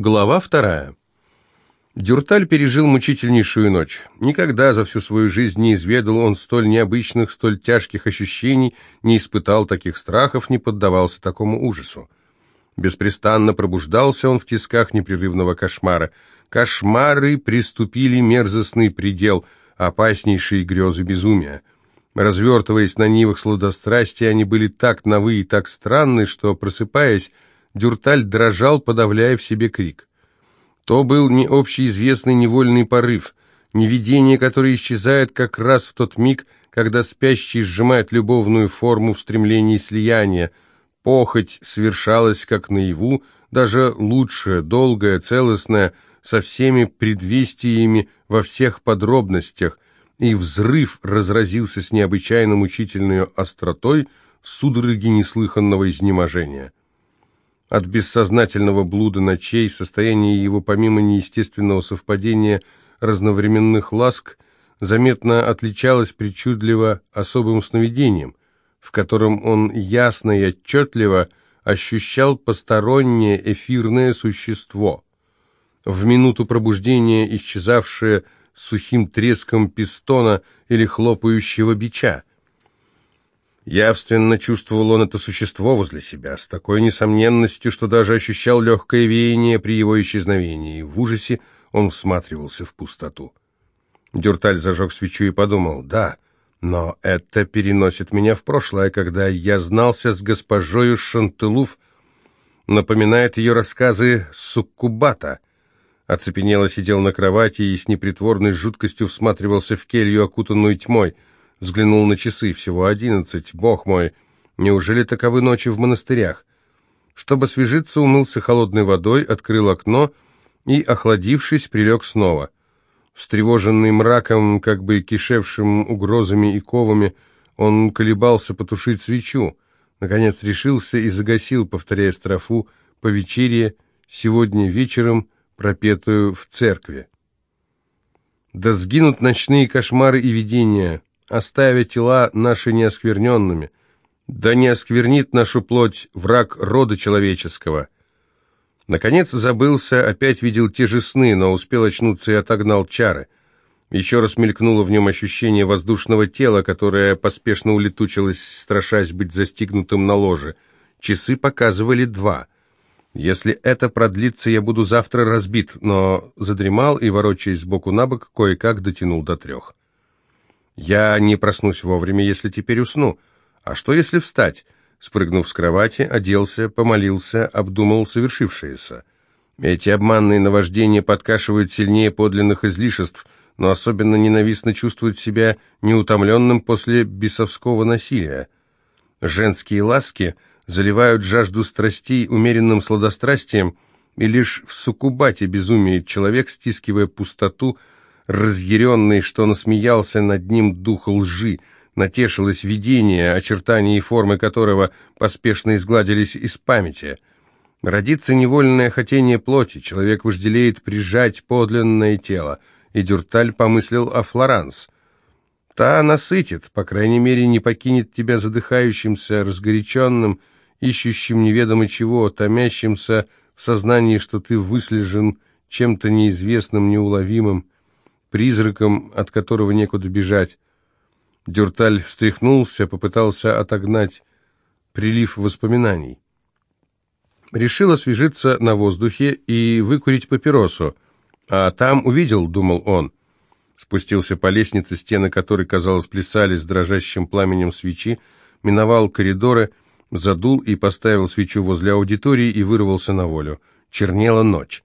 Глава вторая. Дюрталь пережил мучительнейшую ночь. Никогда за всю свою жизнь не изведал он столь необычных, столь тяжких ощущений, не испытал таких страхов, не поддавался такому ужасу. Беспрестанно пробуждался он в тисках непрерывного кошмара. Кошмары приступили мерзостный предел, опаснейшие грезы безумия. Развертываясь на нивах сладострастия, они были так новы и так странны, что, просыпаясь, Дюрталь дрожал, подавляя в себе крик. То был не общеизвестный невольный порыв, не видение, которое исчезает как раз в тот миг, когда спящий сжимает любовную форму в стремлении слияния. Похоть совершалась как наяву, даже лучшая, долгая, целостная, со всеми предвестиями во всех подробностях, и взрыв разразился с необычайно мучительной остротой в судороге неслыханного изнеможения. От бессознательного блуда ночей, состояние его помимо неестественного совпадения разновременных ласк, заметно отличалось причудливо особым сновидением, в котором он ясно и отчетливо ощущал постороннее эфирное существо. В минуту пробуждения исчезавшее сухим треском пистона или хлопающего бича. Явственно чувствовал он это существо возле себя, с такой несомненностью, что даже ощущал легкое веяние при его исчезновении. В ужасе он всматривался в пустоту. Дюрталь зажег свечу и подумал, да, но это переносит меня в прошлое, когда я знался с госпожою Шантылуф, напоминает ее рассказы Суккубата. Оцепенело сидел на кровати и с непритворной жуткостью всматривался в келью, окутанную тьмой — Взглянул на часы, всего одиннадцать. Бог мой, неужели таковы ночи в монастырях? Чтобы освежиться, умылся холодной водой, открыл окно и, охладившись, прилег снова. Встревоженный мраком, как бы кишевшим угрозами и ковами, он колебался потушить свечу. Наконец решился и загасил, повторяя строфу по вечере, сегодня вечером, пропетую в церкви. Да сгинут ночные кошмары и видения, оставя тела наши неоскверненными. Да не осквернит нашу плоть враг рода человеческого. Наконец забылся, опять видел те же сны, но успел очнуться и отогнал чары. Еще раз мелькнуло в нем ощущение воздушного тела, которое поспешно улетучилось, страшась быть застигнутым на ложе. Часы показывали два. Если это продлится, я буду завтра разбит, но задремал и, ворочаясь сбоку на бок, кое-как дотянул до трех. Я не проснусь вовремя, если теперь усну. А что, если встать? Спрыгнув с кровати, оделся, помолился, обдумал совершившееся. Эти обманные наваждения подкашивают сильнее подлинных излишеств, но особенно ненавистно чувствуют себя неутомленным после бесовского насилия. Женские ласки заливают жажду страстей умеренным сладострастием, и лишь в суккубате безумеет человек, стискивая пустоту, разъяренный, что насмеялся над ним дух лжи, натешилось видение, очертания и формы которого поспешно изгладились из памяти. Родится невольное хотение плоти, человек вожделеет прижать подлинное тело, и Дюрталь помыслил о Флоранс. Та насытит, по крайней мере, не покинет тебя задыхающимся, разгоряченным, ищущим неведомо чего, томящимся в сознании, что ты выслежен чем-то неизвестным, неуловимым призраком, от которого некуда бежать. Дюрталь встряхнулся, попытался отогнать прилив воспоминаний. Решил освежиться на воздухе и выкурить папиросу, а там увидел, думал он. Спустился по лестнице, стены которой, казалось, плясали с дрожащим пламенем свечи, миновал коридоры, задул и поставил свечу возле аудитории и вырвался на волю. Чернела ночь.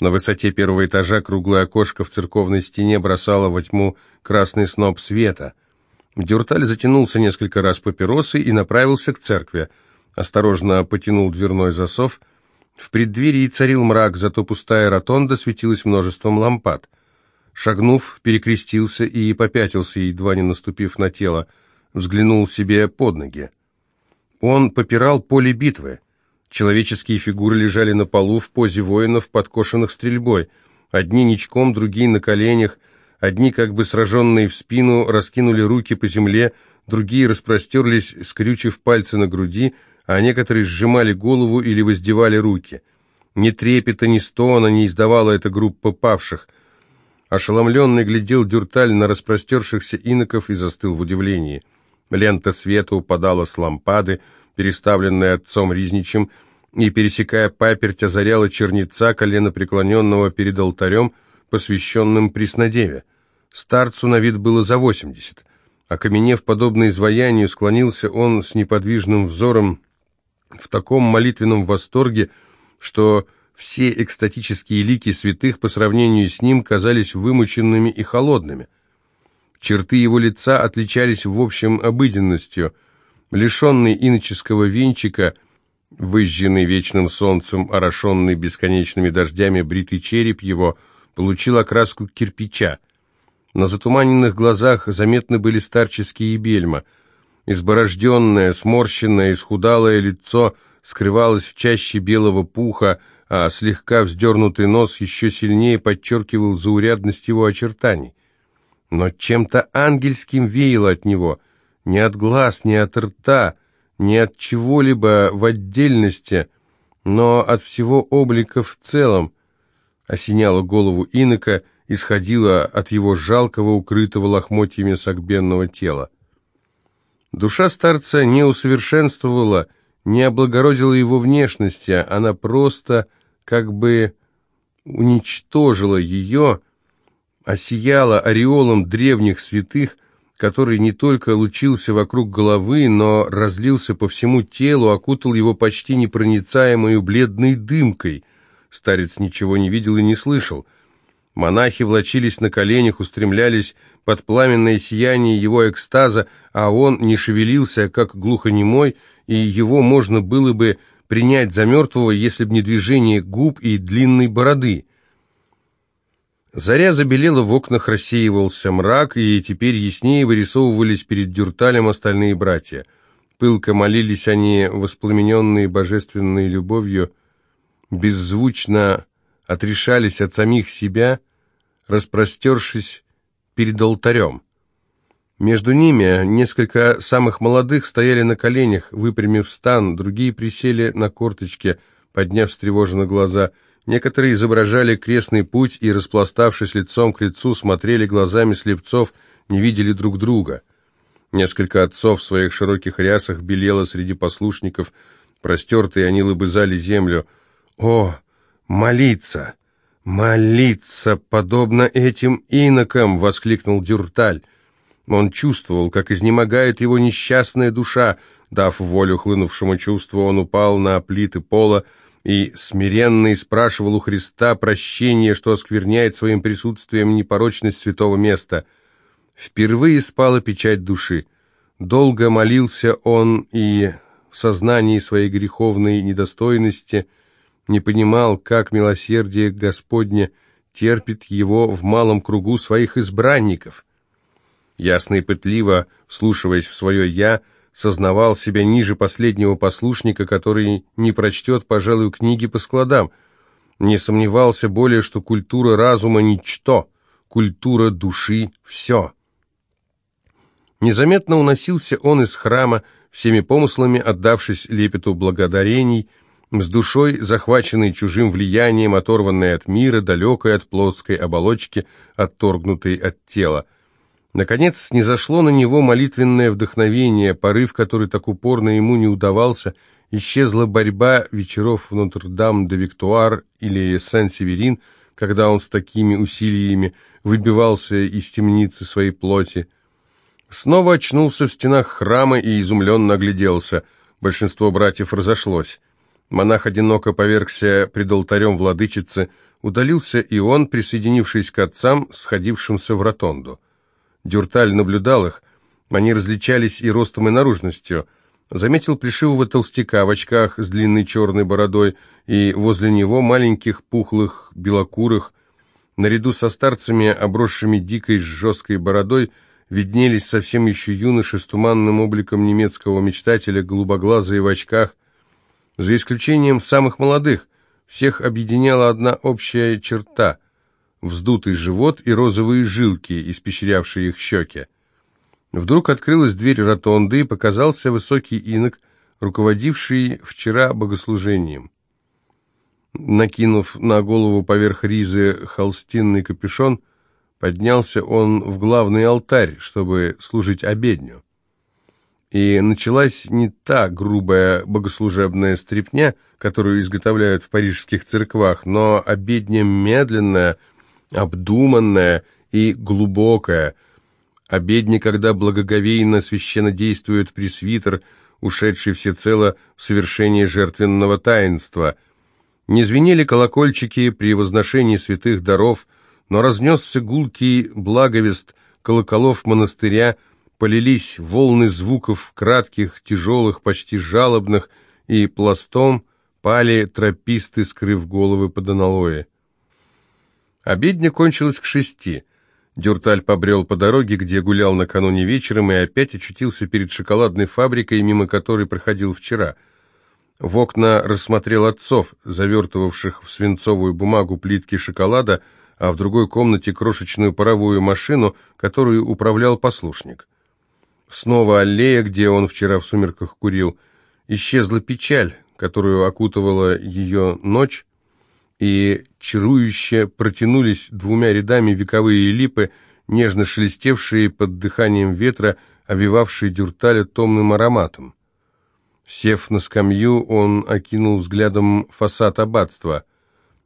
На высоте первого этажа круглое окошко в церковной стене бросало во тьму красный сноп света. Дюрталь затянулся несколько раз папиросой и направился к церкви. Осторожно потянул дверной засов. В преддверии царил мрак, зато пустая ротонда светилась множеством лампад. Шагнув, перекрестился и попятился, едва не наступив на тело. Взглянул себе под ноги. Он попирал поле битвы. Человеческие фигуры лежали на полу в позе воинов, подкошенных стрельбой. Одни ничком, другие на коленях, одни, как бы сраженные в спину, раскинули руки по земле, другие распростерлись, скрючив пальцы на груди, а некоторые сжимали голову или воздевали руки. Ни трепета, ни стона не издавала эта группа павших. Ошеломленный глядел Дюрталь на распростершихся иноков и застыл в удивлении. Лента света упадала с лампады, переставленная отцом Ризничем, и, пересекая паперть, озаряла черница, колено преклоненного перед алтарем, посвященным Преснодеве. Старцу на вид было за восемьдесят. Окаменев подобно изваянию, склонился он с неподвижным взором в таком молитвенном восторге, что все экстатические лики святых по сравнению с ним казались вымученными и холодными. Черты его лица отличались в общем обыденностью. Лишенный иноческого венчика, выжженный вечным солнцем, орошенный бесконечными дождями бритый череп его, получил окраску кирпича. На затуманенных глазах заметны были старческие бельма. Изборожденное, сморщенное, исхудалое лицо скрывалось в чаще белого пуха, а слегка вздернутый нос еще сильнее подчеркивал заурядность его очертаний. Но чем-то ангельским веяло от него, не от глаз, не от рта, не от чего-либо в отдельности, но от всего облика в целом, осеняло голову инока, исходила от его жалкого, укрытого лохмотьями согбенного тела. Душа старца не усовершенствовала, не облагородила его внешности, она просто как бы уничтожила ее, осияла ореолом древних святых, который не только лучился вокруг головы, но разлился по всему телу, окутал его почти непроницаемой бледной дымкой. Старец ничего не видел и не слышал — Монахи влочились на коленях, устремлялись под пламенное сияние его экстаза, а он не шевелился, как глухонемой, и его можно было бы принять за мертвого, если б не движение губ и длинной бороды. Заря забелела в окнах, рассеивался мрак, и теперь яснее вырисовывались перед дюрталем остальные братья. Пылко молились они, воспламененные божественной любовью, беззвучно отрешались от самих себя, распростершись перед алтарем. Между ними несколько самых молодых стояли на коленях, выпрямив стан, другие присели на корточки, подняв встревоженно глаза. Некоторые изображали крестный путь и, распластавшись лицом к лицу, смотрели глазами слепцов, не видели друг друга. Несколько отцов в своих широких рясах белело среди послушников, простертые они лобызали землю. «О!» «Молиться! Молиться, подобно этим инокам!» — воскликнул Дюрталь. Он чувствовал, как изнемогает его несчастная душа. Дав волю хлынувшему чувству, он упал на плиты пола и смиренно спрашивал у Христа прощения, что оскверняет своим присутствием непорочность святого места. Впервые спала печать души. Долго молился он и в сознании своей греховной недостойности – не понимал, как милосердие Господне терпит его в малом кругу своих избранников. Ясно и пытливо, вслушиваясь в свое «я», сознавал себя ниже последнего послушника, который не прочтет, пожалуй, книги по складам. Не сомневался более, что культура разума – ничто, культура души – все. Незаметно уносился он из храма, всеми помыслами отдавшись лепету благодарений – с душой, захваченной чужим влиянием, оторванной от мира, далекой от плоской оболочки, отторгнутой от тела. Наконец снизошло на него молитвенное вдохновение, порыв, который так упорно ему не удавался, исчезла борьба вечеров в Нотр-Дам-де-Виктуар или Сен-Северин, когда он с такими усилиями выбивался из темницы своей плоти. Снова очнулся в стенах храма и изумленно огляделся. Большинство братьев разошлось. Монах одиноко повергся пред алтарем владычицы, удалился и он, присоединившись к отцам, сходившимся в ротонду. Дюрталь наблюдал их, они различались и ростом, и наружностью. Заметил плешивого толстяка в очках с длинной черной бородой и возле него маленьких пухлых белокурых. Наряду со старцами, обросшими дикой жесткой бородой, виднелись совсем еще юноши с туманным обликом немецкого мечтателя, голубоглазые в очках, за исключением самых молодых, всех объединяла одна общая черта – вздутый живот и розовые жилки, испещрявшие их щеки. Вдруг открылась дверь ротонды и показался высокий инок, руководивший вчера богослужением. Накинув на голову поверх ризы холстинный капюшон, поднялся он в главный алтарь, чтобы служить обедню. И началась не та грубая богослужебная стрепня, которую изготовляют в парижских церквах, но обедня медленная, обдуманная и глубокая. Обедня, когда благоговейно священно действует пресвитер, ушедший всецело в совершение жертвенного таинства – не звенели колокольчики при возношении святых даров, но разнесся гулкий благовест колоколов монастыря, полились волны звуков, кратких, тяжелых, почти жалобных, и пластом пали трописты, скрыв головы под аналоэ. Обедня кончилась к шести. Дюрталь побрел по дороге, где гулял накануне вечером, и опять очутился перед шоколадной фабрикой, мимо которой проходил вчера – в окна рассмотрел отцов, завертывавших в свинцовую бумагу плитки шоколада, а в другой комнате крошечную паровую машину, которую управлял послушник. Снова аллея, где он вчера в сумерках курил. Исчезла печаль, которую окутывала ее ночь, и чарующе протянулись двумя рядами вековые липы, нежно шелестевшие под дыханием ветра, овивавшие дюрталя томным ароматом. Сев на скамью, он окинул взглядом фасад аббатства.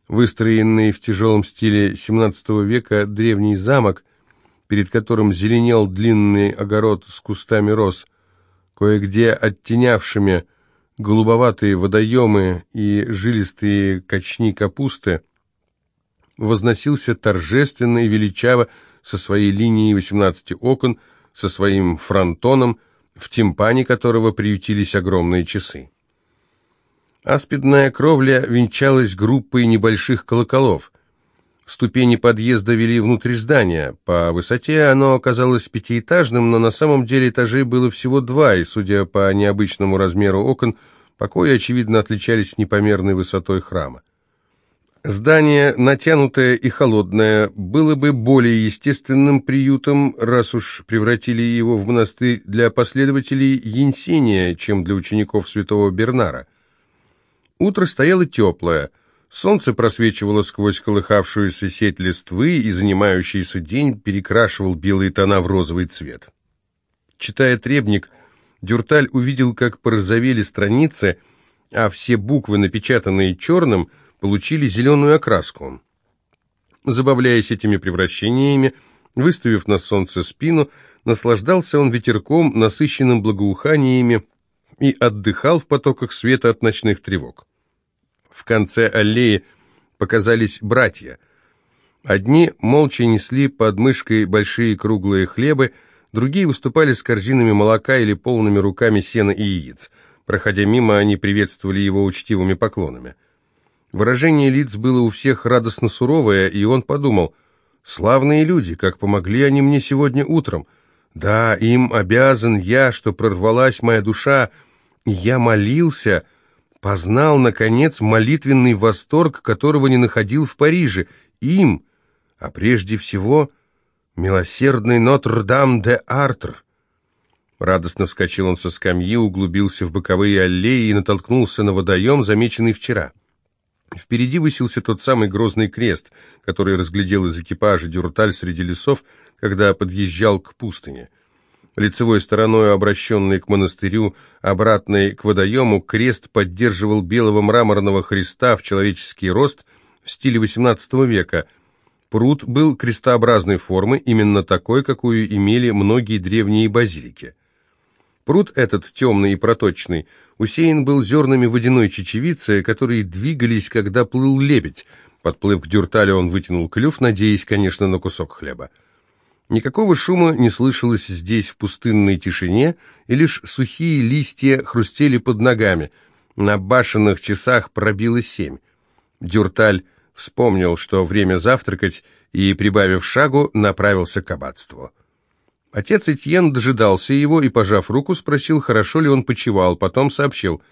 Выстроенный в тяжелом стиле XVII века древний замок, перед которым зеленел длинный огород с кустами роз, кое-где оттенявшими голубоватые водоемы и жилистые качни капусты, возносился торжественно и величаво со своей линией 18 окон, со своим фронтоном, в тимпане которого приютились огромные часы. Аспидная кровля венчалась группой небольших колоколов. Ступени подъезда вели внутрь здания. По высоте оно оказалось пятиэтажным, но на самом деле этажей было всего два, и, судя по необычному размеру окон, покои, очевидно, отличались непомерной высотой храма. Здание, натянутое и холодное, было бы более естественным приютом, раз уж превратили его в монастырь для последователей Енсения, чем для учеников святого Бернара. Утро стояло теплое, солнце просвечивало сквозь колыхавшуюся сеть листвы, и занимающийся день перекрашивал белые тона в розовый цвет. Читая требник, Дюрталь увидел, как порозовели страницы, а все буквы, напечатанные черным – получили зеленую окраску. Забавляясь этими превращениями, выставив на солнце спину, наслаждался он ветерком, насыщенным благоуханиями, и отдыхал в потоках света от ночных тревог. В конце аллеи показались братья. Одни молча несли под мышкой большие круглые хлебы, другие выступали с корзинами молока или полными руками сена и яиц. Проходя мимо, они приветствовали его учтивыми поклонами. Выражение лиц было у всех радостно суровое, и он подумал, «Славные люди, как помогли они мне сегодня утром. Да, им обязан я, что прорвалась моя душа, и я молился, познал, наконец, молитвенный восторг, которого не находил в Париже, им, а прежде всего милосердный Нотр-Дам-де-Артр». Радостно вскочил он со скамьи, углубился в боковые аллеи и натолкнулся на водоем, замеченный вчера. Впереди высился тот самый грозный крест, который разглядел из экипажа Дюрталь среди лесов, когда подъезжал к пустыне. Лицевой стороной, обращенной к монастырю, обратной к водоему, крест поддерживал белого мраморного Христа в человеческий рост в стиле XVIII века. Пруд был крестообразной формы, именно такой, какую имели многие древние базилики. Пруд этот, темный и проточный, усеян был зернами водяной чечевицы, которые двигались, когда плыл лебедь. Подплыв к дюрталю, он вытянул клюв, надеясь, конечно, на кусок хлеба. Никакого шума не слышалось здесь в пустынной тишине, и лишь сухие листья хрустели под ногами. На башенных часах пробило семь. Дюрталь вспомнил, что время завтракать, и, прибавив шагу, направился к аббатству. Отец Этьен дожидался его и, пожав руку, спросил, хорошо ли он почевал. Потом сообщил,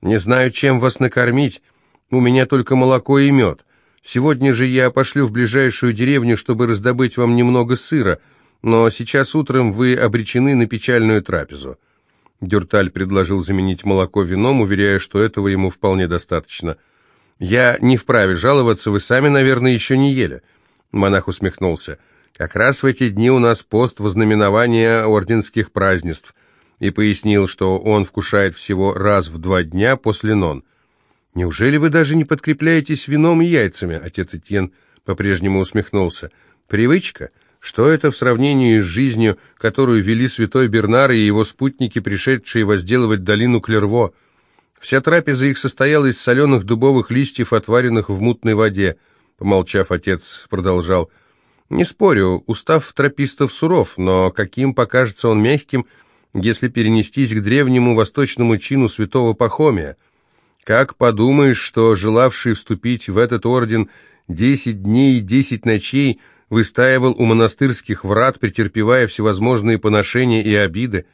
«Не знаю, чем вас накормить. У меня только молоко и мед. Сегодня же я пошлю в ближайшую деревню, чтобы раздобыть вам немного сыра, но сейчас утром вы обречены на печальную трапезу». Дюрталь предложил заменить молоко вином, уверяя, что этого ему вполне достаточно. «Я не вправе жаловаться, вы сами, наверное, еще не ели». Монах усмехнулся. «Как раз в эти дни у нас пост вознаменования орденских празднеств» и пояснил, что он вкушает всего раз в два дня после нон. «Неужели вы даже не подкрепляетесь вином и яйцами?» Отец Этьен по-прежнему усмехнулся. «Привычка? Что это в сравнении с жизнью, которую вели святой Бернар и его спутники, пришедшие возделывать долину Клерво? Вся трапеза их состояла из соленых дубовых листьев, отваренных в мутной воде». Помолчав, отец продолжал. «Не спорю, устав тропистов суров, но каким покажется он мягким, если перенестись к древнему восточному чину святого Пахомия? Как подумаешь, что желавший вступить в этот орден десять дней и десять ночей выстаивал у монастырских врат, претерпевая всевозможные поношения и обиды?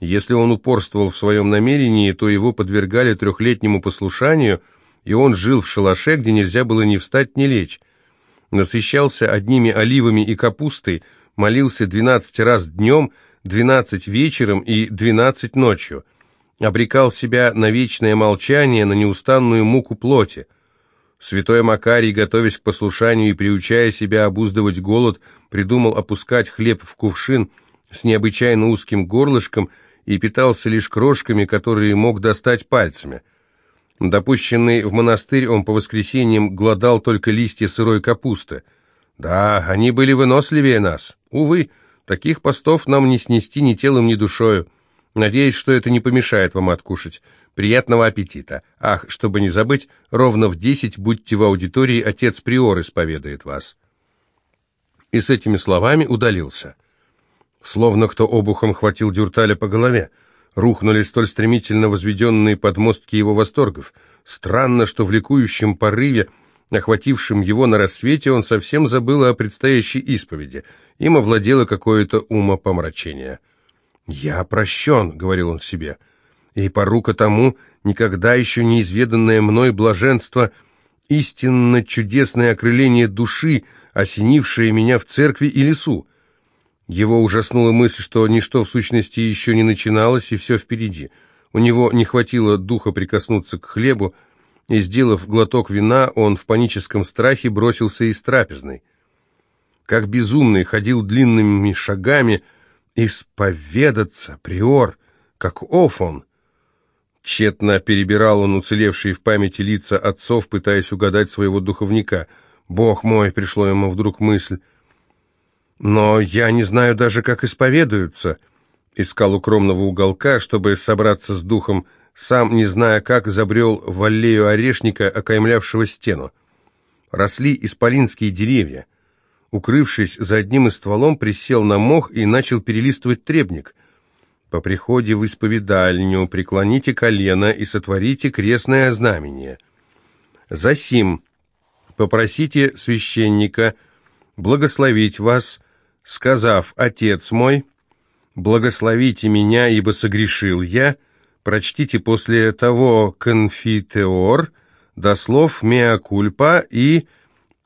Если он упорствовал в своем намерении, то его подвергали трехлетнему послушанию, и он жил в шалаше, где нельзя было ни встать, ни лечь. Насыщался одними оливами и капустой, молился двенадцать раз днем – двенадцать вечером и двенадцать ночью. Обрекал себя на вечное молчание, на неустанную муку плоти. Святой Макарий, готовясь к послушанию и приучая себя обуздывать голод, придумал опускать хлеб в кувшин с необычайно узким горлышком и питался лишь крошками, которые мог достать пальцами. Допущенный в монастырь, он по воскресеньям глодал только листья сырой капусты. Да, они были выносливее нас. Увы, Таких постов нам не снести ни телом, ни душою. Надеюсь, что это не помешает вам откушать. Приятного аппетита. Ах, чтобы не забыть, ровно в десять будьте в аудитории, отец Приор исповедает вас». И с этими словами удалился. Словно кто обухом хватил Дюрталя по голове. Рухнули столь стремительно возведенные подмостки его восторгов. Странно, что в ликующем порыве, охватившем его на рассвете, он совсем забыл о предстоящей исповеди — им овладело какое-то умопомрачение. «Я прощен», — говорил он себе, — «и порука тому, никогда еще неизведанное мной блаженство, истинно чудесное окрыление души, осенившее меня в церкви и лесу». Его ужаснула мысль, что ничто в сущности еще не начиналось, и все впереди. У него не хватило духа прикоснуться к хлебу, и, сделав глоток вина, он в паническом страхе бросился из трапезной как безумный, ходил длинными шагами, исповедаться, приор, как Офон. Тщетно перебирал он уцелевшие в памяти лица отцов, пытаясь угадать своего духовника. «Бог мой!» — пришло ему вдруг мысль. «Но я не знаю даже, как исповедуются». Искал укромного уголка, чтобы собраться с духом, сам, не зная как, забрел в аллею орешника, окаймлявшего стену. Росли исполинские деревья. Укрывшись за одним из стволом, присел на мох и начал перелистывать требник. «По приходе в исповедальню преклоните колено и сотворите крестное знамение. Засим попросите священника благословить вас, сказав, «Отец мой, благословите меня, ибо согрешил я», прочтите после того «конфитеор», до слов «меа кульпа» и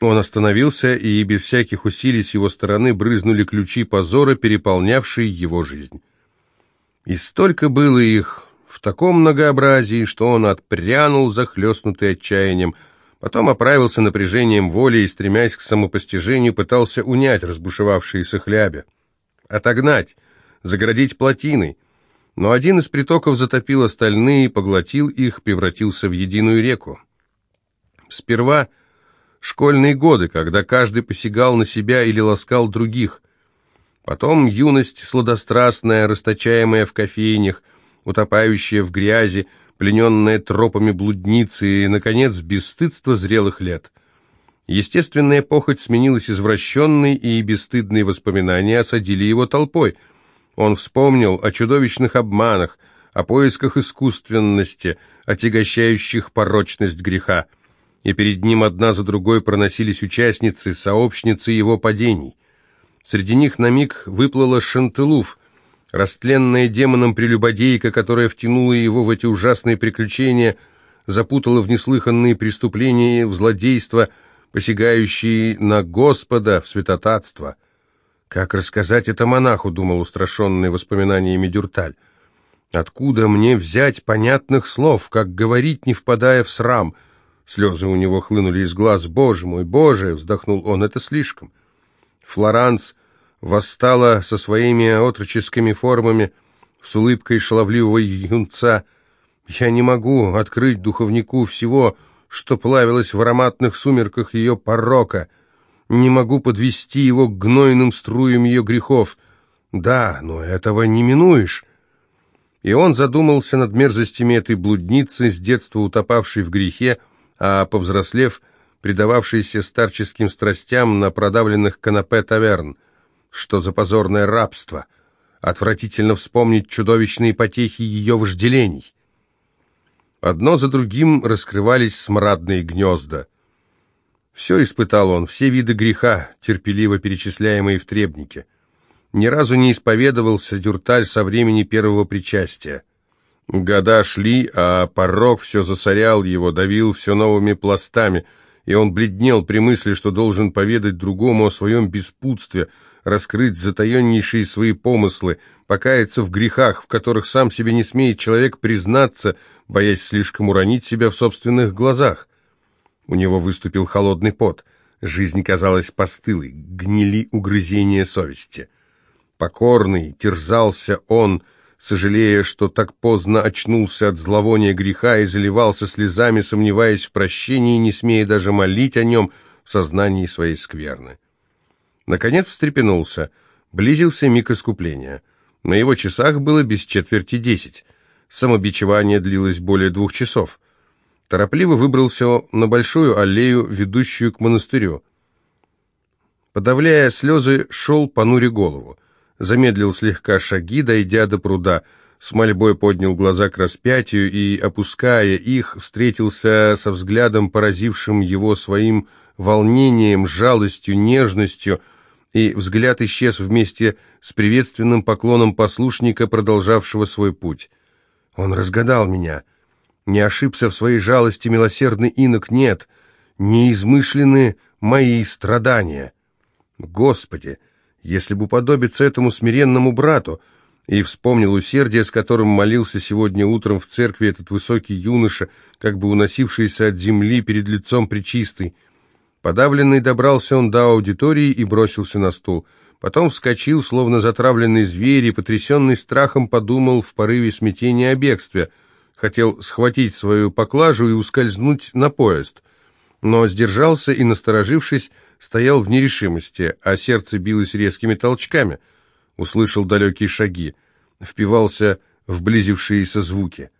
он остановился, и без всяких усилий с его стороны брызнули ключи позора, переполнявшие его жизнь. И столько было их в таком многообразии, что он отпрянул, захлестнутый отчаянием, потом оправился напряжением воли и, стремясь к самопостижению, пытался унять разбушевавшиеся хляби, отогнать, заградить плотиной. Но один из притоков затопил остальные, поглотил их, превратился в единую реку. Сперва школьные годы, когда каждый посягал на себя или ласкал других. Потом юность сладострастная, расточаемая в кофейнях, утопающая в грязи, плененная тропами блудницы и, наконец, бесстыдство зрелых лет. Естественная похоть сменилась извращенной, и бесстыдные воспоминания осадили его толпой. Он вспомнил о чудовищных обманах, о поисках искусственности, отягощающих порочность греха и перед ним одна за другой проносились участницы, сообщницы его падений. Среди них на миг выплыла Шантылуф, растленная демоном прелюбодейка, которая втянула его в эти ужасные приключения, запутала в неслыханные преступления, в злодейство, посягающие на Господа, в святотатство. «Как рассказать это монаху?» — думал устрашенный воспоминаниями Дюрталь. «Откуда мне взять понятных слов, как говорить, не впадая в срам?» Слезы у него хлынули из глаз. «Боже мой, боже!» — вздохнул он. «Это слишком». Флоранс восстала со своими отроческими формами, с улыбкой шаловливого юнца. «Я не могу открыть духовнику всего, что плавилось в ароматных сумерках ее порока. Не могу подвести его к гнойным струям ее грехов. Да, но этого не минуешь». И он задумался над мерзостями этой блудницы, с детства утопавшей в грехе, а, повзрослев, предававшейся старческим страстям на продавленных канапе таверн. Что за позорное рабство! Отвратительно вспомнить чудовищные потехи ее вожделений. Одно за другим раскрывались смрадные гнезда. Все испытал он, все виды греха, терпеливо перечисляемые в требнике. Ни разу не исповедовался Дюрталь со времени первого причастия. Года шли, а порог все засорял его, давил все новыми пластами, и он бледнел при мысли, что должен поведать другому о своем беспутстве, раскрыть затаеннейшие свои помыслы, покаяться в грехах, в которых сам себе не смеет человек признаться, боясь слишком уронить себя в собственных глазах. У него выступил холодный пот. Жизнь казалась постылой, гнили угрызения совести. Покорный, терзался он, сожалея, что так поздно очнулся от зловония греха и заливался слезами, сомневаясь в прощении, не смея даже молить о нем в сознании своей скверны. Наконец встрепенулся. Близился миг искупления. На его часах было без четверти десять. Самобичевание длилось более двух часов. Торопливо выбрался на большую аллею, ведущую к монастырю. Подавляя слезы, шел, понуря голову замедлил слегка шаги, дойдя до пруда, с мольбой поднял глаза к распятию и, опуская их, встретился со взглядом, поразившим его своим волнением, жалостью, нежностью, и взгляд исчез вместе с приветственным поклоном послушника, продолжавшего свой путь. Он разгадал меня. Не ошибся в своей жалости милосердный инок, нет, не измышлены мои страдания. Господи! Если бы уподобиться этому смиренному брату, и вспомнил усердие, с которым молился сегодня утром в церкви этот высокий юноша, как бы уносившийся от земли перед лицом причистой. Подавленный добрался он до аудитории и бросился на стул. Потом вскочил, словно затравленный зверь, и, потрясенный страхом, подумал в порыве смятения о бегстве. Хотел схватить свою поклажу и ускользнуть на поезд. Но сдержался и, насторожившись, стоял в нерешимости, а сердце билось резкими толчками. Услышал далекие шаги, впивался в близившиеся звуки.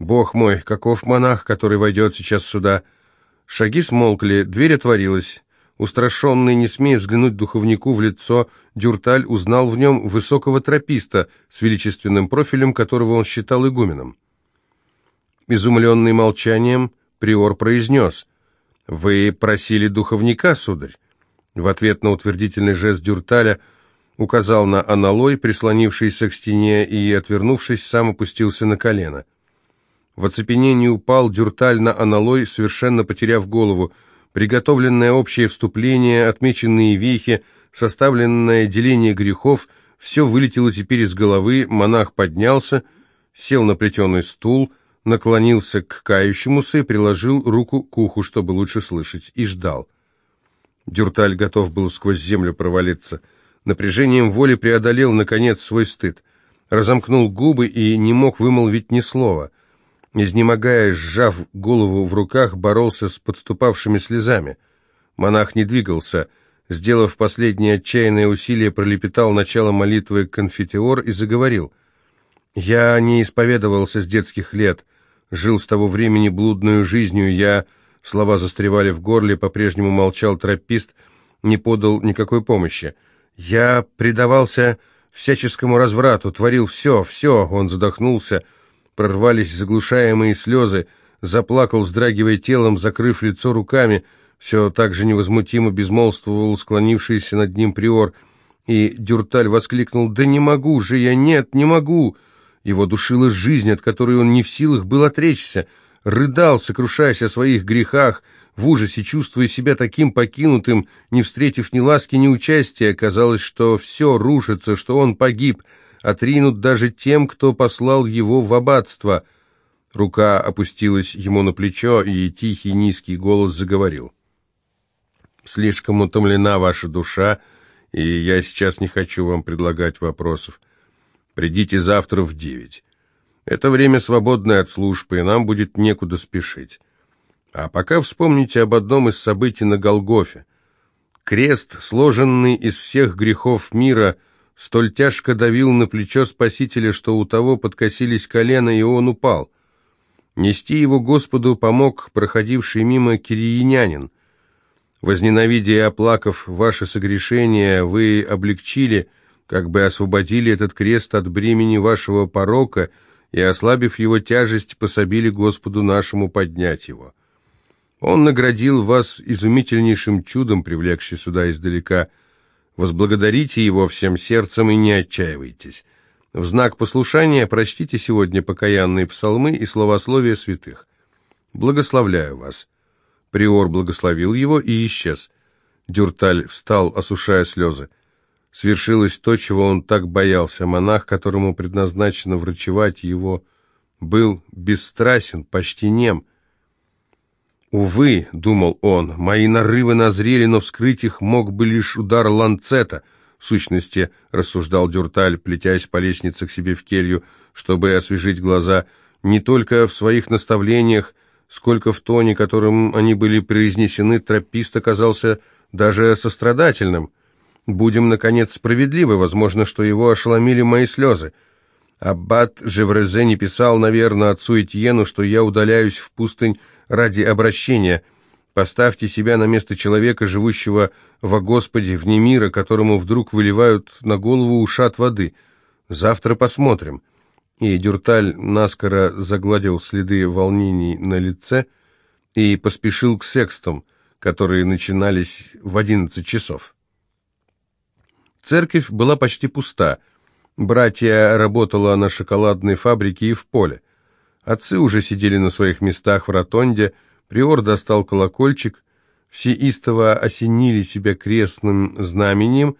«Бог мой, каков монах, который войдет сейчас сюда!» Шаги смолкли, дверь отворилась. Устрашенный, не смея взглянуть духовнику в лицо, Дюрталь узнал в нем высокого трописта с величественным профилем, которого он считал игуменом. Изумленный молчанием, приор произнес — «Вы просили духовника, сударь?» В ответ на утвердительный жест Дюрталя указал на аналой, прислонившийся к стене, и, отвернувшись, сам опустился на колено. В оцепенении упал Дюрталь на аналой, совершенно потеряв голову. Приготовленное общее вступление, отмеченные вехи, составленное деление грехов — все вылетело теперь из головы, монах поднялся, сел на плетеный стул — наклонился к кающемуся и приложил руку к уху, чтобы лучше слышать, и ждал. Дюрталь готов был сквозь землю провалиться. Напряжением воли преодолел, наконец, свой стыд. Разомкнул губы и не мог вымолвить ни слова. Изнемогая, сжав голову в руках, боролся с подступавшими слезами. Монах не двигался. Сделав последнее отчаянное усилие, пролепетал начало молитвы конфетиор и заговорил. «Я не исповедовался с детских лет. Жил с того времени блудную жизнью, я... Слова застревали в горле, по-прежнему молчал тропист, не подал никакой помощи. Я предавался всяческому разврату, творил все, все, он задохнулся, прорвались заглушаемые слезы, заплакал, вздрагивая телом, закрыв лицо руками, все так же невозмутимо безмолвствовал склонившийся над ним приор, и Дюрталь воскликнул «Да не могу же я, нет, не могу!» Его душила жизнь, от которой он не в силах был отречься, рыдал, сокрушаясь о своих грехах, в ужасе, чувствуя себя таким покинутым, не встретив ни ласки, ни участия, казалось, что все рушится, что он погиб, отринут даже тем, кто послал его в аббатство. Рука опустилась ему на плечо, и тихий низкий голос заговорил. «Слишком утомлена ваша душа, и я сейчас не хочу вам предлагать вопросов. Придите завтра в девять. Это время свободное от службы, и нам будет некуда спешить. А пока вспомните об одном из событий на Голгофе. Крест, сложенный из всех грехов мира, столь тяжко давил на плечо Спасителя, что у того подкосились колено, и он упал. Нести его Господу помог проходивший мимо кириянин. Возненавидя и оплакав ваше согрешение, вы облегчили, как бы освободили этот крест от бремени вашего порока – и, ослабив его тяжесть, пособили Господу нашему поднять его. Он наградил вас изумительнейшим чудом, привлекший сюда издалека. Возблагодарите его всем сердцем и не отчаивайтесь. В знак послушания прочтите сегодня покаянные псалмы и словословия святых. Благословляю вас». Приор благословил его и исчез. Дюрталь встал, осушая слезы. Свершилось то, чего он так боялся. Монах, которому предназначено врачевать его, был бесстрасен, почти нем. «Увы», — думал он, — «мои нарывы назрели, но вскрыть их мог бы лишь удар ланцета». В сущности, рассуждал Дюрталь, плетясь по лестнице к себе в келью, чтобы освежить глаза, не только в своих наставлениях, сколько в тоне, которым они были произнесены, тропист оказался даже сострадательным. Будем, наконец, справедливы, возможно, что его ошеломили мои слезы. Аббат Жеврезе не писал, наверное, отцу Этьену, что я удаляюсь в пустынь ради обращения. Поставьте себя на место человека, живущего во Господе, вне мира, которому вдруг выливают на голову ушат воды. Завтра посмотрим». И Дюрталь наскоро загладил следы волнений на лице и поспешил к секстам, которые начинались в одиннадцать часов. Церковь была почти пуста. Братья работала на шоколадной фабрике и в поле. Отцы уже сидели на своих местах в ротонде, приор достал колокольчик, все истово осенили себя крестным знаменем,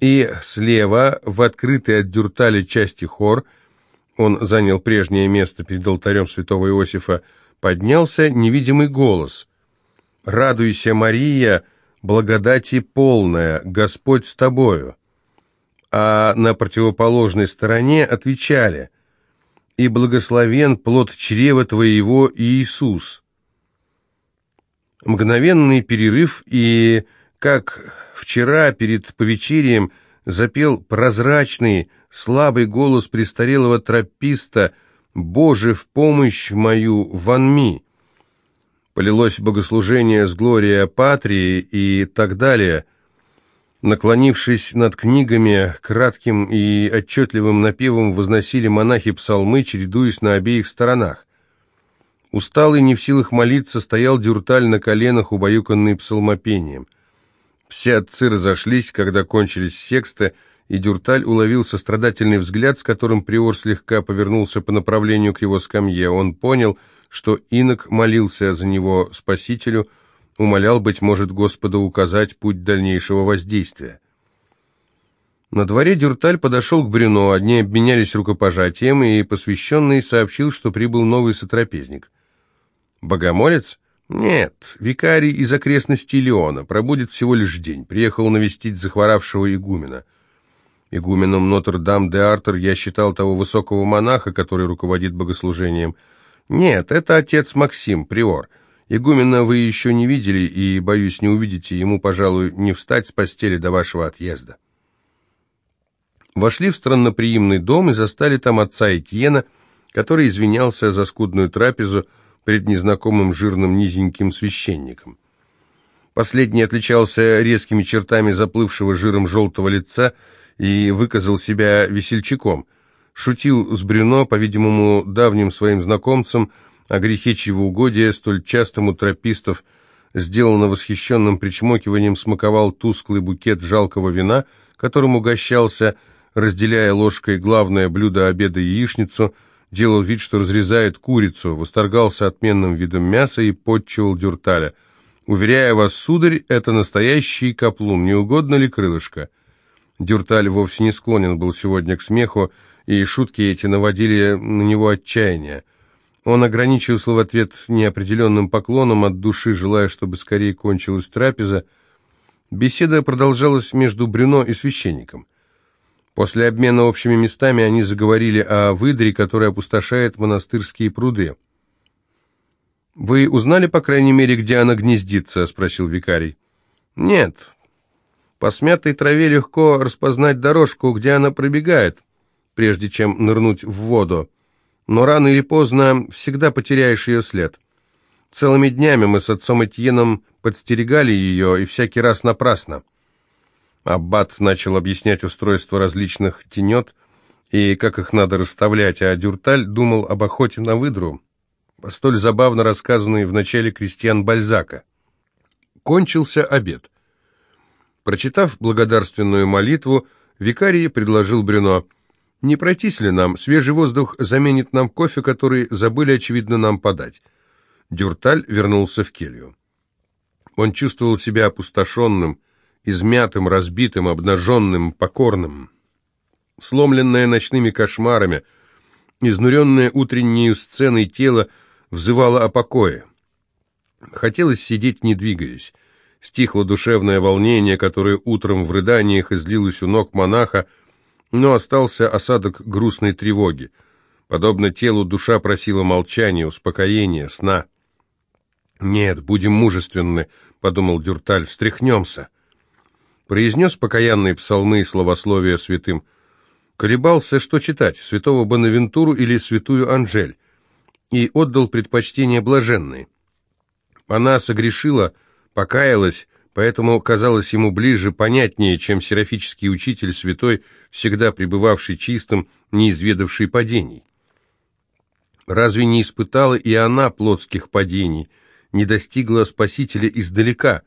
и слева, в открытой от дюртали части хор, он занял прежнее место перед алтарем святого Иосифа, поднялся невидимый голос. «Радуйся, Мария, благодати полная, Господь с тобою!» А на противоположной стороне отвечали «И благословен плод чрева твоего, Иисус». Мгновенный перерыв, и, как вчера перед повечерием, запел прозрачный, слабый голос престарелого трописта «Боже, в помощь мою, ванми!» Полилось богослужение с Глория Патрии и так далее – Наклонившись над книгами, кратким и отчетливым напевом возносили монахи псалмы, чередуясь на обеих сторонах. Усталый, не в силах молиться, стоял дюрталь на коленах, убаюканный псалмопением. Все отцы разошлись, когда кончились сексты, и дюрталь уловил сострадательный взгляд, с которым приор слегка повернулся по направлению к его скамье. Он понял, что инок молился за него спасителю, умолял, быть может, Господа указать путь дальнейшего воздействия. На дворе Дюрталь подошел к Брюно, одни обменялись рукопожатием, и посвященный сообщил, что прибыл новый сотрапезник. «Богомолец?» «Нет, викарий из окрестностей Леона, пробудет всего лишь день, приехал навестить захворавшего игумена». Игуменом Нотр-Дам-де-Артер я считал того высокого монаха, который руководит богослужением. «Нет, это отец Максим, приор». Игумена вы еще не видели, и, боюсь, не увидите, ему, пожалуй, не встать с постели до вашего отъезда. Вошли в странноприимный дом и застали там отца Этьена, который извинялся за скудную трапезу перед незнакомым жирным низеньким священником. Последний отличался резкими чертами заплывшего жиром желтого лица и выказал себя весельчаком. Шутил с Брюно, по-видимому, давним своим знакомцем, о грехе чревоугодия, столь частому тропистов, сделано восхищенным причмокиванием, смаковал тусклый букет жалкого вина, которым угощался, разделяя ложкой главное блюдо обеда яичницу, делал вид, что разрезает курицу, восторгался отменным видом мяса и подчивал дюрталя. «Уверяю вас, сударь, это настоящий каплун, не угодно ли крылышко?» Дюрталь вовсе не склонен был сегодня к смеху, и шутки эти наводили на него отчаяние. Он ограничился в ответ неопределенным поклоном от души, желая, чтобы скорее кончилась трапеза. Беседа продолжалась между Брюно и священником. После обмена общими местами они заговорили о выдре, которая опустошает монастырские пруды. «Вы узнали, по крайней мере, где она гнездится?» – спросил викарий. «Нет. По смятой траве легко распознать дорожку, где она пробегает, прежде чем нырнуть в воду но рано или поздно всегда потеряешь ее след. Целыми днями мы с отцом Этьеном подстерегали ее, и всякий раз напрасно. Аббат начал объяснять устройство различных тенет и как их надо расставлять, а Дюрталь думал об охоте на выдру, столь забавно рассказанной в начале крестьян Бальзака. Кончился обед. Прочитав благодарственную молитву, викарий предложил Брюно – не пройтись ли нам? Свежий воздух заменит нам кофе, который забыли, очевидно, нам подать. Дюрталь вернулся в келью. Он чувствовал себя опустошенным, измятым, разбитым, обнаженным, покорным. Сломленное ночными кошмарами, изнуренное утренней сценой тело взывало о покое. Хотелось сидеть, не двигаясь. Стихло душевное волнение, которое утром в рыданиях излилось у ног монаха, но остался осадок грустной тревоги. Подобно телу, душа просила молчания, успокоения, сна. «Нет, будем мужественны», — подумал Дюрталь, — «встряхнемся». Произнес покаянные псалмы и словословия святым. Колебался, что читать, святого Бонавентуру или святую Анжель, и отдал предпочтение блаженной. Она согрешила, покаялась, поэтому казалось ему ближе, понятнее, чем серафический учитель святой, всегда пребывавший чистым, не изведавший падений. Разве не испытала и она плотских падений, не достигла Спасителя издалека,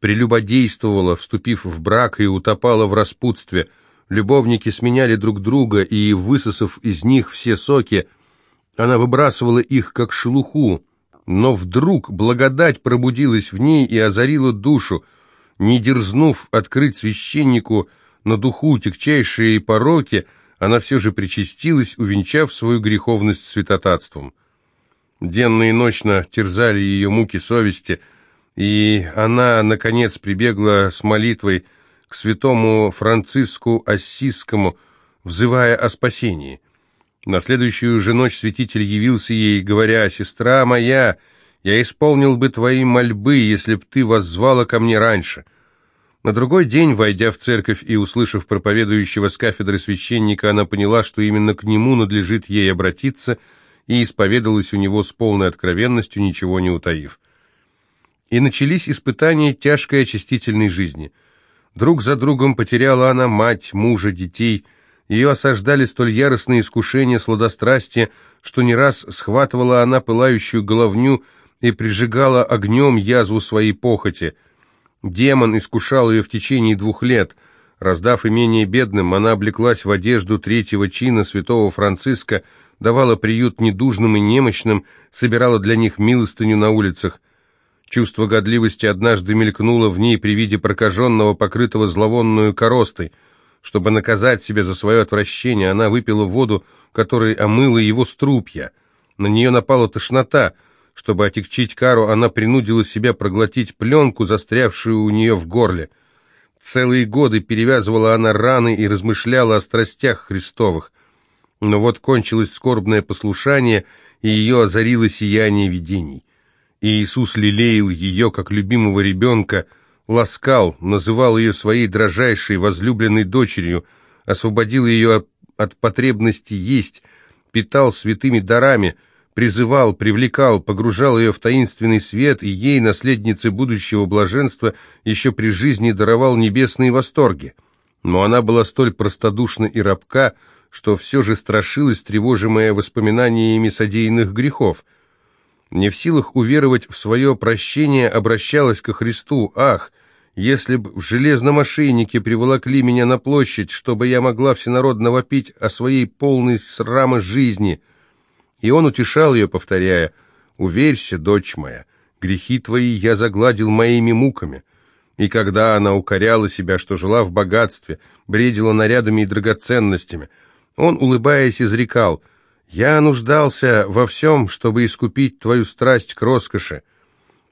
прелюбодействовала, вступив в брак и утопала в распутстве, любовники сменяли друг друга, и, высосав из них все соки, она выбрасывала их, как шелуху, но вдруг благодать пробудилась в ней и озарила душу, не дерзнув открыть священнику на духу тягчайшие пороки, она все же причастилась, увенчав свою греховность святотатством. Денно и ночно терзали ее муки совести, и она, наконец, прибегла с молитвой к святому Франциску Ассизскому, взывая о спасении. На следующую же ночь святитель явился ей, говоря, «Сестра моя, я исполнил бы твои мольбы, если б ты воззвала ко мне раньше». На другой день, войдя в церковь и услышав проповедующего с кафедры священника, она поняла, что именно к нему надлежит ей обратиться, и исповедалась у него с полной откровенностью, ничего не утаив. И начались испытания тяжкой очистительной жизни. Друг за другом потеряла она мать, мужа, детей – ее осаждали столь яростные искушения сладострастия, что не раз схватывала она пылающую головню и прижигала огнем язву своей похоти. Демон искушал ее в течение двух лет. Раздав имение бедным, она облеклась в одежду третьего чина святого Франциска, давала приют недужным и немощным, собирала для них милостыню на улицах. Чувство годливости однажды мелькнуло в ней при виде прокаженного, покрытого зловонную коростой – чтобы наказать себя за свое отвращение, она выпила воду, которой омыла его струпья. На нее напала тошнота. Чтобы отягчить кару, она принудила себя проглотить пленку, застрявшую у нее в горле. Целые годы перевязывала она раны и размышляла о страстях Христовых. Но вот кончилось скорбное послушание, и ее озарило сияние видений. И Иисус лелеял ее, как любимого ребенка, ласкал, называл ее своей дрожайшей, возлюбленной дочерью, освободил ее от, от потребности есть, питал святыми дарами, призывал, привлекал, погружал ее в таинственный свет, и ей, наследнице будущего блаженства, еще при жизни даровал небесные восторги. Но она была столь простодушна и рабка, что все же страшилась, тревожимая воспоминаниями содеянных грехов – не в силах уверовать в свое прощение, обращалась ко Христу. «Ах, если б в железном ошейнике приволокли меня на площадь, чтобы я могла всенародно вопить о своей полной срама жизни!» И он утешал ее, повторяя, «Уверься, дочь моя, грехи твои я загладил моими муками». И когда она укоряла себя, что жила в богатстве, бредила нарядами и драгоценностями, он, улыбаясь, изрекал – Я нуждался во всем, чтобы искупить твою страсть к роскоши.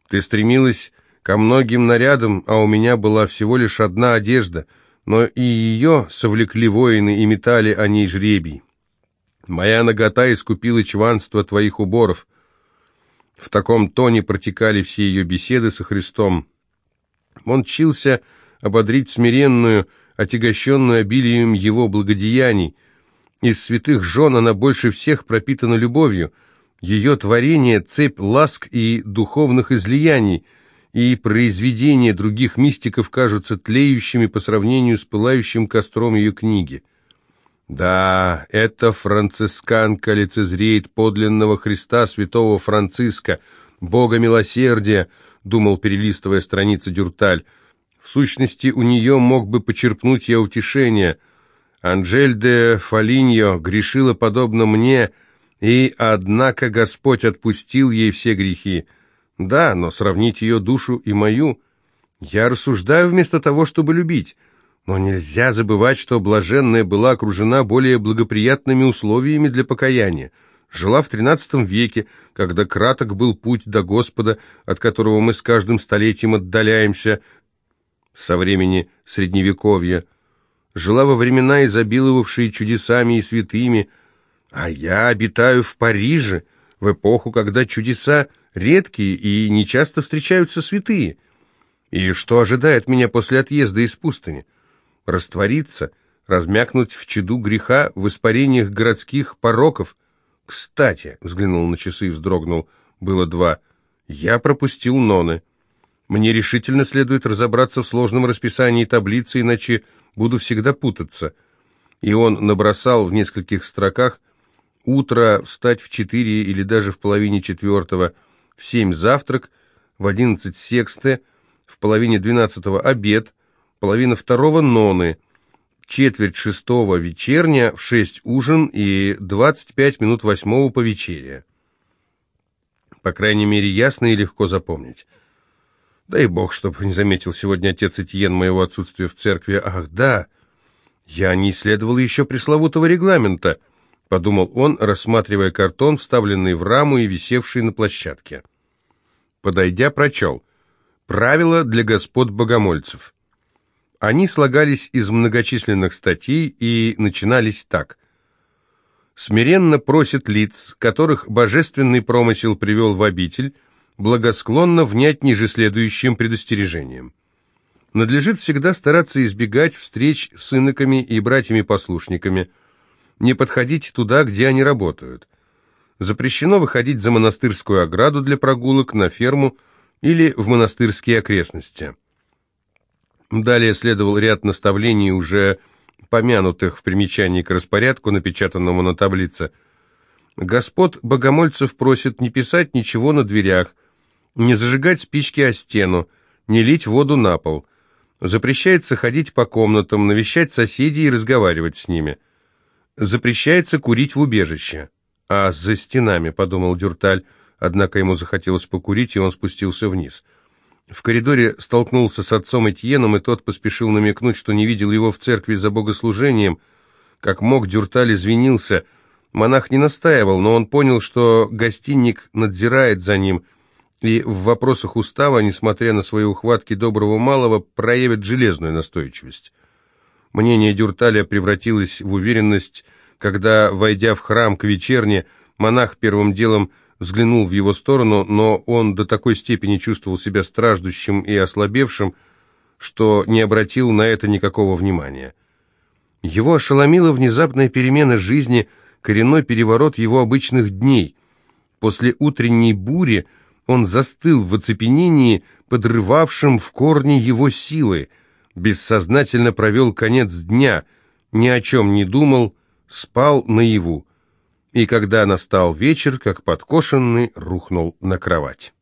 Ты стремилась ко многим нарядам, а у меня была всего лишь одна одежда, но и ее совлекли воины и метали о ней жребий. Моя нагота искупила чванство твоих уборов. В таком тоне протекали все ее беседы со Христом. Он чился ободрить смиренную, отягощенную обилием его благодеяний. Из святых жен она больше всех пропитана любовью. Ее творение — цепь ласк и духовных излияний, и произведения других мистиков кажутся тлеющими по сравнению с пылающим костром ее книги. Да, эта францисканка лицезреет подлинного Христа святого Франциска, Бога милосердия, думал, перелистывая страницы Дюрталь. В сущности, у нее мог бы почерпнуть я утешение. Анжель де Фалиньо грешила подобно мне, и, однако, Господь отпустил ей все грехи. Да, но сравнить ее душу и мою... Я рассуждаю вместо того, чтобы любить. Но нельзя забывать, что блаженная была окружена более благоприятными условиями для покаяния. Жила в XIII веке, когда краток был путь до Господа, от которого мы с каждым столетием отдаляемся со времени Средневековья. Жила во времена, изобиловавшие чудесами и святыми, а я обитаю в Париже, в эпоху, когда чудеса редкие и нечасто встречаются святые. И что ожидает меня после отъезда из пустыни? раствориться, размякнуть в чаду греха, в испарениях городских пороков. Кстати, взглянул на часы и вздрогнул, было два. Я пропустил ноны. Мне решительно следует разобраться в сложном расписании таблицы, иначе буду всегда путаться. И он набросал в нескольких строках утро встать в четыре или даже в половине четвертого, в семь завтрак, в одиннадцать сексты, в половине двенадцатого обед, половина второго ноны, четверть шестого вечерня, в шесть ужин и двадцать пять минут восьмого по вечере. По крайней мере, ясно и легко запомнить. Дай бог, чтобы не заметил сегодня отец Этьен моего отсутствия в церкви. Ах, да, я не исследовал еще пресловутого регламента, подумал он, рассматривая картон, вставленный в раму и висевший на площадке. Подойдя, прочел. Правила для господ богомольцев. Они слагались из многочисленных статей и начинались так. «Смиренно просит лиц, которых божественный промысел привел в обитель, благосклонно внять ниже следующим предостережением. Надлежит всегда стараться избегать встреч с иноками и братьями-послушниками, не подходить туда, где они работают. Запрещено выходить за монастырскую ограду для прогулок на ферму или в монастырские окрестности. Далее следовал ряд наставлений, уже помянутых в примечании к распорядку, напечатанному на таблице. Господ богомольцев просят не писать ничего на дверях, не зажигать спички о стену, не лить воду на пол. Запрещается ходить по комнатам, навещать соседей и разговаривать с ними. Запрещается курить в убежище. А за стенами, подумал Дюрталь, однако ему захотелось покурить, и он спустился вниз. В коридоре столкнулся с отцом Этьеном, и тот поспешил намекнуть, что не видел его в церкви за богослужением. Как мог, Дюрталь извинился. Монах не настаивал, но он понял, что гостинник надзирает за ним, и в вопросах устава, несмотря на свои ухватки доброго малого, проявит железную настойчивость. Мнение Дюрталя превратилось в уверенность, когда, войдя в храм к вечерне, монах первым делом взглянул в его сторону, но он до такой степени чувствовал себя страждущим и ослабевшим, что не обратил на это никакого внимания. Его ошеломила внезапная перемена жизни, коренной переворот его обычных дней. После утренней бури он застыл в оцепенении, подрывавшем в корне его силы, бессознательно провел конец дня, ни о чем не думал, спал наяву и когда настал вечер, как подкошенный, рухнул на кровать.